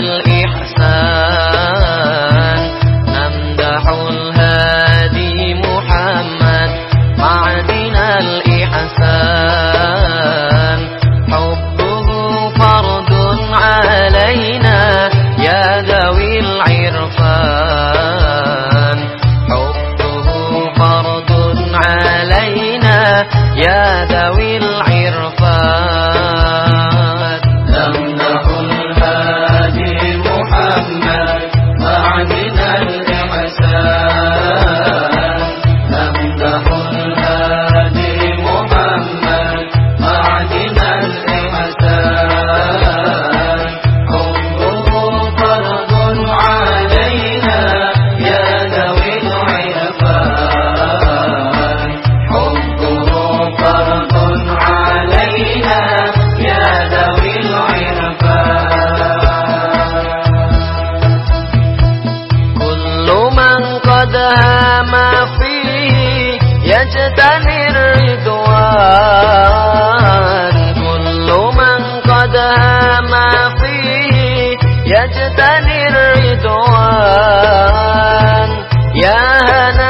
الإحسان. نمدح الهادي محمد معدنا الإحسان. حبه فرض علينا يا ذوي العرفان. حبه فرض علينا يا ذوي العرفان. وحدها ما فيه يجتني الرضوان. يا هنا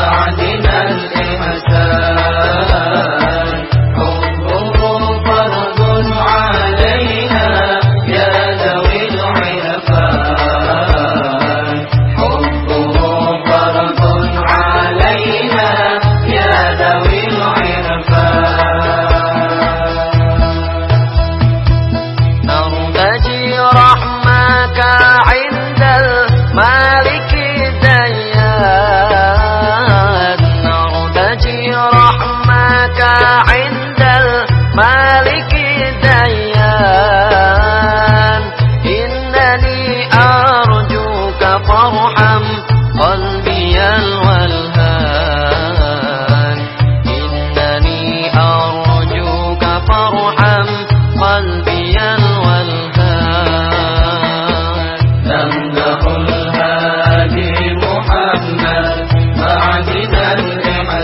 وعدنا الإحسان. حبه فرض علينا يا ذوي العرفان حبه فرض علينا يا ذوي العرفان. نرتجي رحمك عند